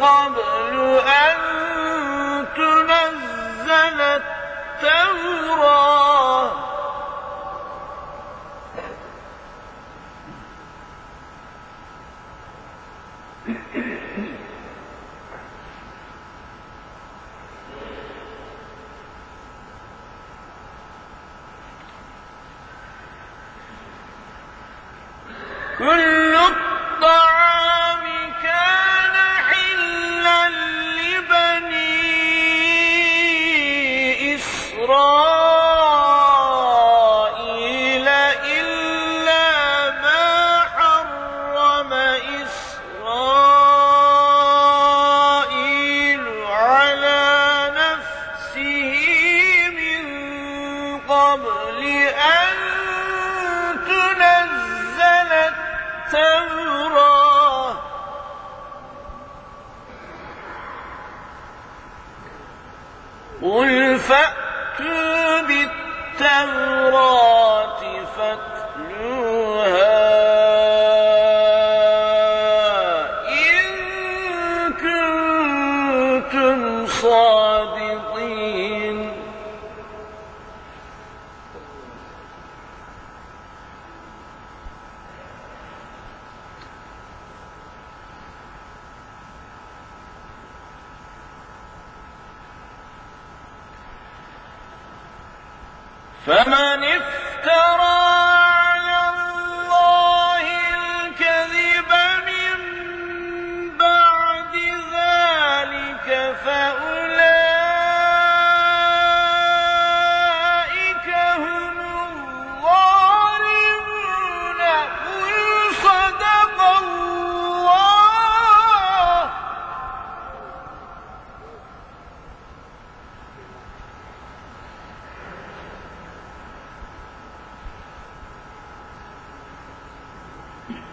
قبل أن تنزل التوراة. كل قبل أن تنزل التوراة. قل فأتوا بالتوراة فاتلوها إن كنتم صادقين. فمن افترى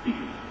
speakers.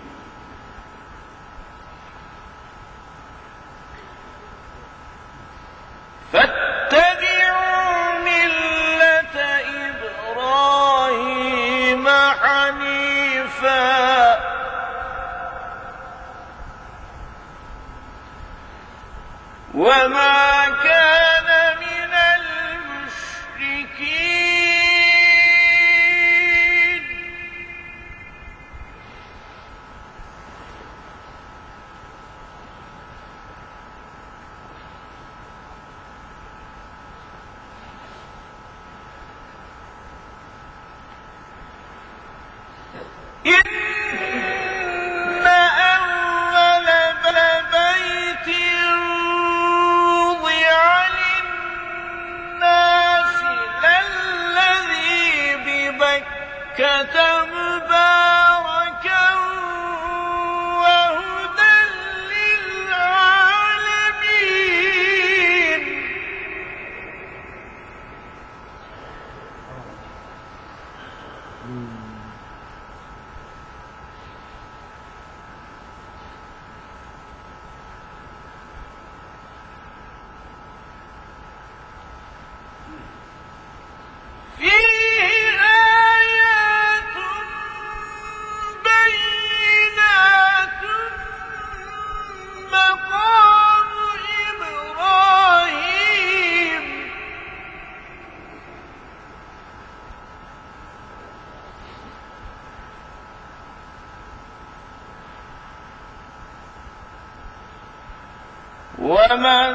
ومن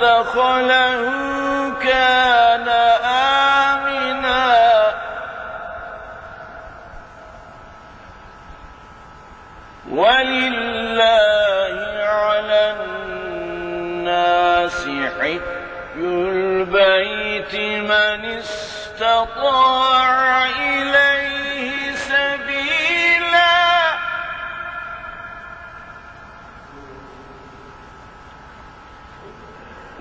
دخله كان آمنا ولله على الناس حج البيت من استطاع إليه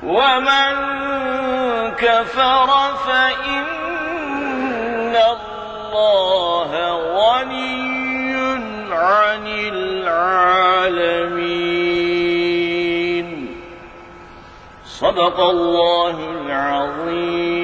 ومن كفر فإن الله غني عن العالمين. صدق الله العظيم.